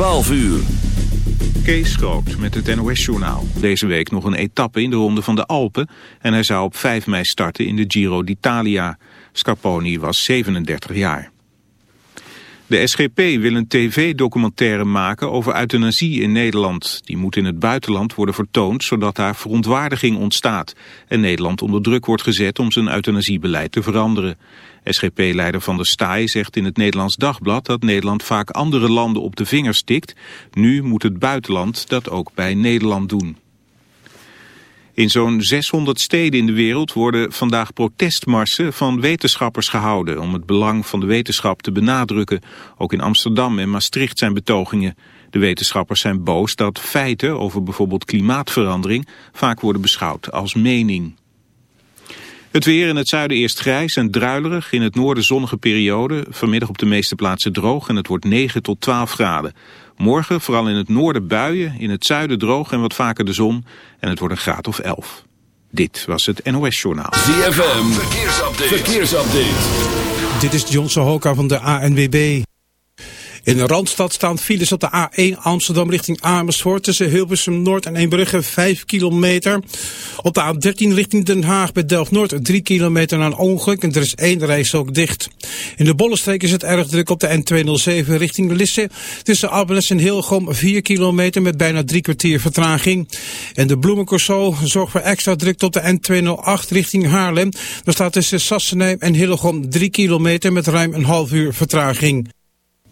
12 uur. Kees Groot met het NOS-journaal. Deze week nog een etappe in de Ronde van de Alpen... en hij zou op 5 mei starten in de Giro d'Italia. Scarponi was 37 jaar. De SGP wil een tv-documentaire maken over euthanasie in Nederland. Die moet in het buitenland worden vertoond, zodat daar verontwaardiging ontstaat... en Nederland onder druk wordt gezet om zijn euthanasiebeleid te veranderen. SGP-leider Van der Staaij zegt in het Nederlands Dagblad... dat Nederland vaak andere landen op de vingers tikt. Nu moet het buitenland dat ook bij Nederland doen. In zo'n 600 steden in de wereld worden vandaag protestmarsen van wetenschappers gehouden om het belang van de wetenschap te benadrukken. Ook in Amsterdam en Maastricht zijn betogingen. De wetenschappers zijn boos dat feiten over bijvoorbeeld klimaatverandering vaak worden beschouwd als mening. Het weer in het zuiden eerst grijs en druilerig. In het noorden zonnige periode. Vanmiddag op de meeste plaatsen droog en het wordt 9 tot 12 graden. Morgen vooral in het noorden buien, in het zuiden droog en wat vaker de zon. En het wordt een graad of 11. Dit was het NOS Journaal. ZFM, verkeersupdate. verkeersupdate. Dit is John Sohoka van de ANWB. In de Randstad staan files op de A1 Amsterdam richting Amersfoort tussen Hilversum Noord en Eembrugge 5 kilometer. Op de A13 richting Den Haag bij Delft-Noord 3 kilometer na een ongeluk en er is één reis ook dicht. In de Bollenstreek is het erg druk op de N207 richting Lisse tussen Abbeles en Hilgom 4 kilometer met bijna drie kwartier vertraging. En de Bloemencorso zorgt voor extra druk op de N208 richting Haarlem. Daar staat tussen Sassenheim en Hillegom 3 kilometer met ruim een half uur vertraging.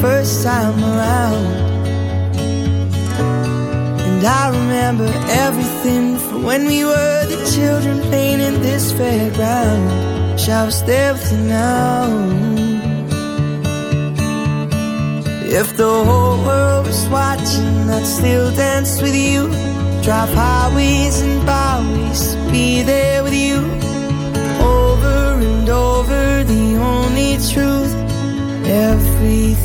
First time around. And I remember everything from when we were the children playing in this fairground. Wish I was there now. If the whole world was watching, I'd still dance with you. Drive highways and byways, be there with you. Over and over, the only truth.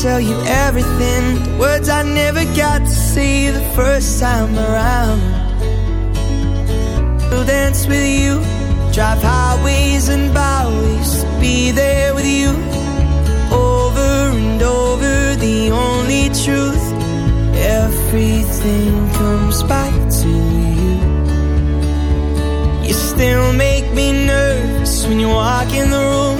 Tell you everything, the words I never got to say the first time around. We'll dance with you, drive highways and byways, be there with you. Over and over, the only truth. Everything comes back to you. You still make me nervous when you walk in the room.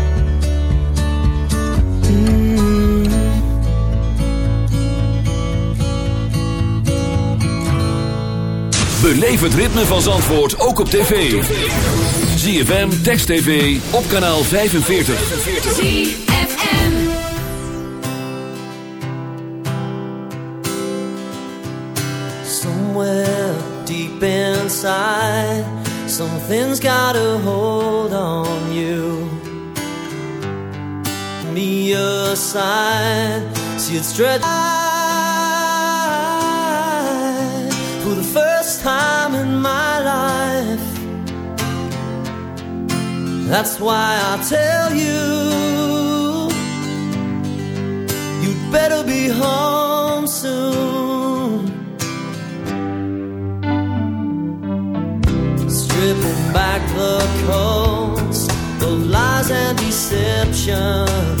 Beleef het ritme van Zandvoort ook op tv. ZFM, Text TV, op kanaal 45. ZFM. Somewhere deep inside, something's got a hold on you. Me aside, see it stretch time in my life. That's why I tell you, you'd better be home soon. Stripping back the coats of lies and deception.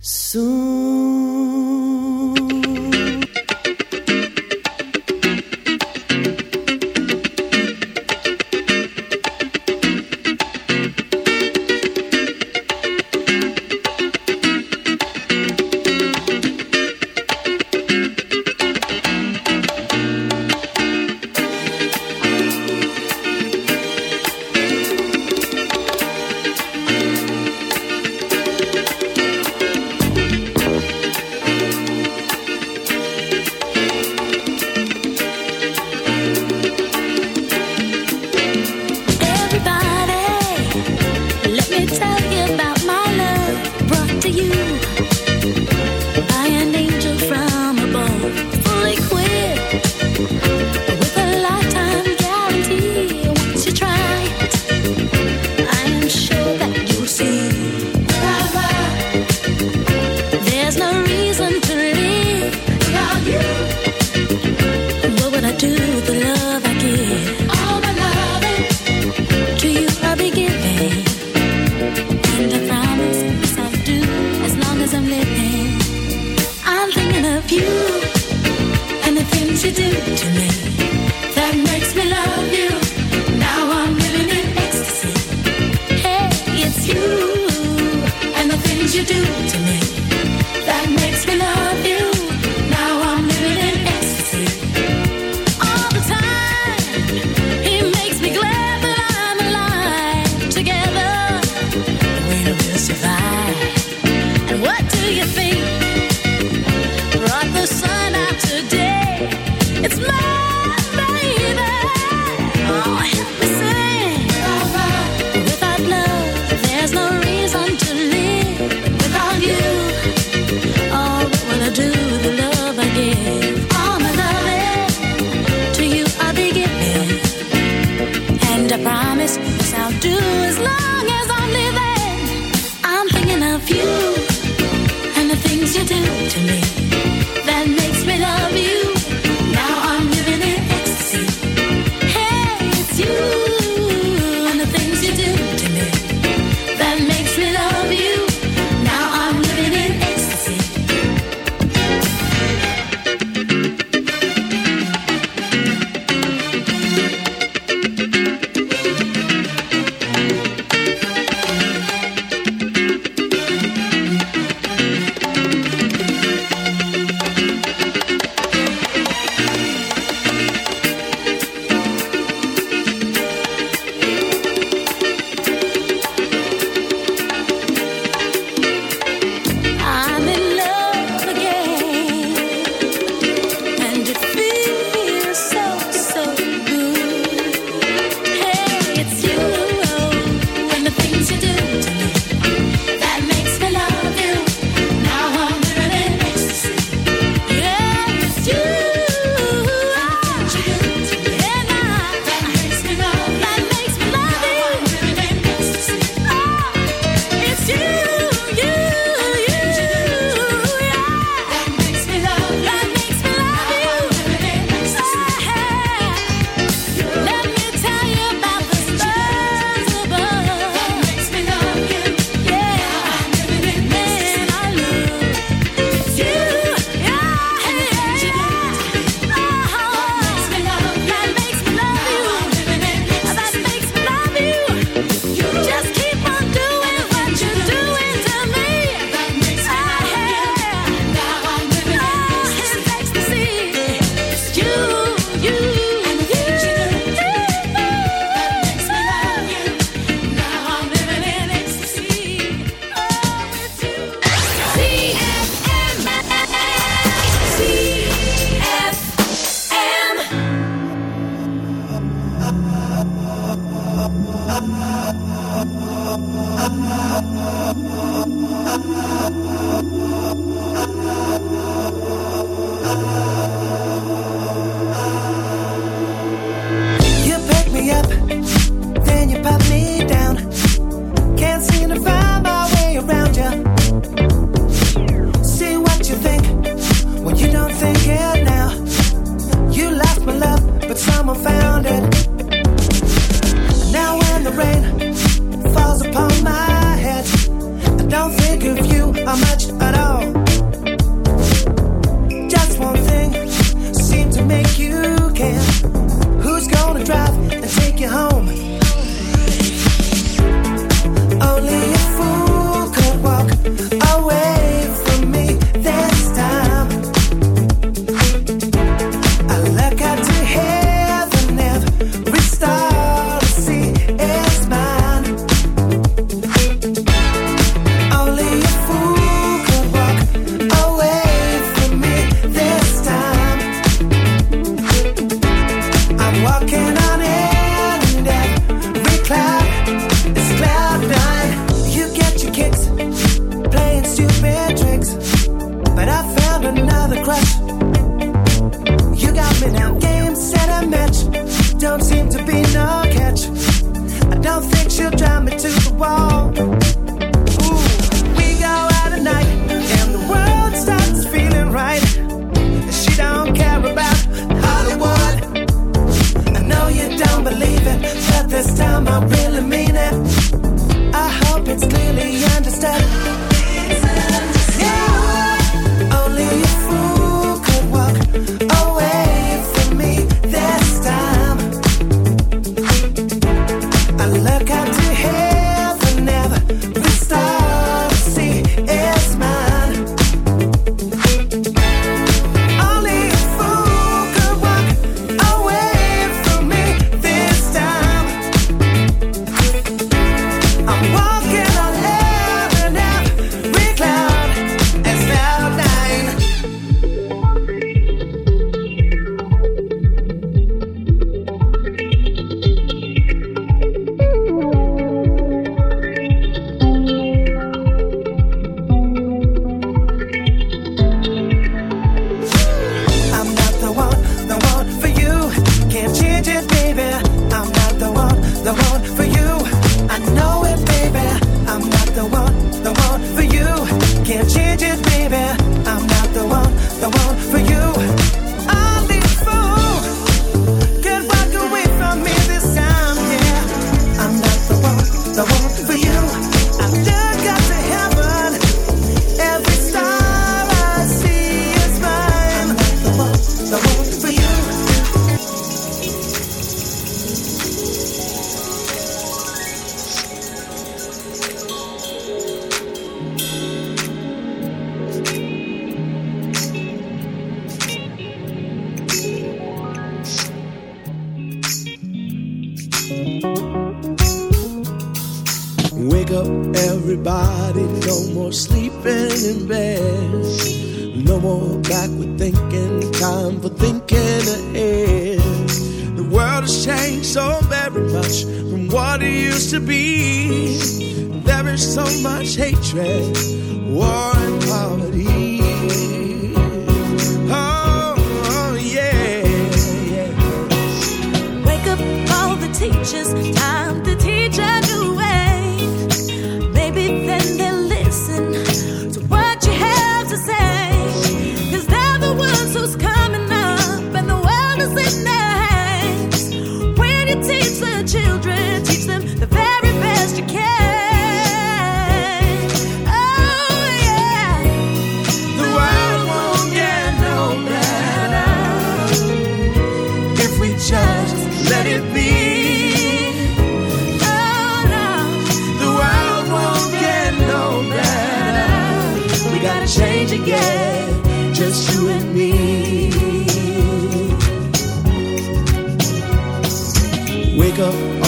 Soon.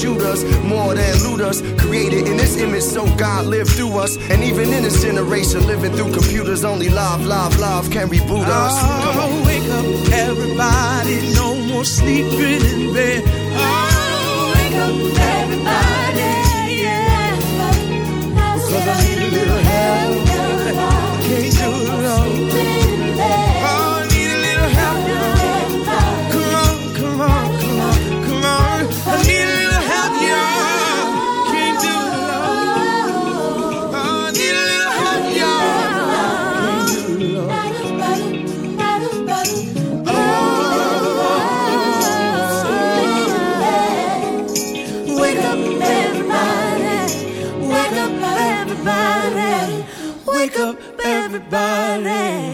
shooters, more than loot looters. Created in this image, so God lived through us. And even in this generation, living through computers, only love, love, love can reboot us. Come on. Oh, wake up, everybody. No more sleeping in bed. Oh, wake up, everybody. Yeah. Cause I everybody.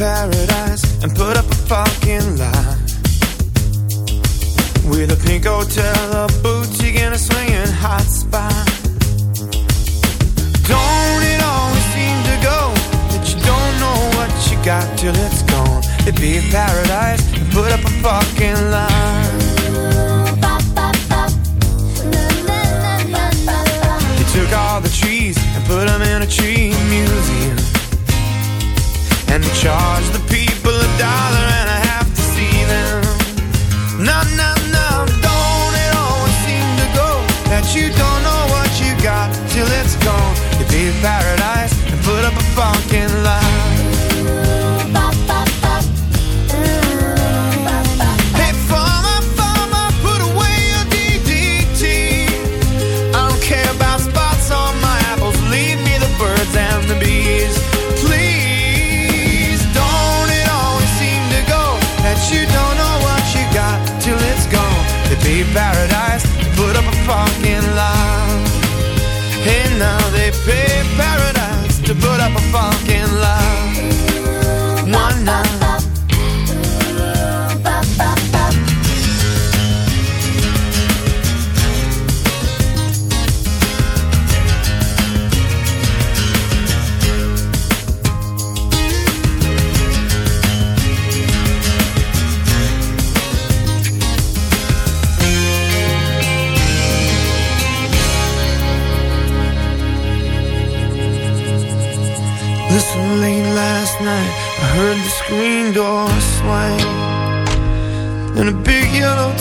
Paradise and put up a fucking lie. With a pink hotel, a boutique, and a swinging hot spot. Don't it always seem to go that you don't know what you got till it's gone? They paved paradise and put up a fucking lie. And charge the people a dollar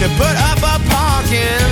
to put up a parking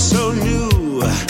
so new.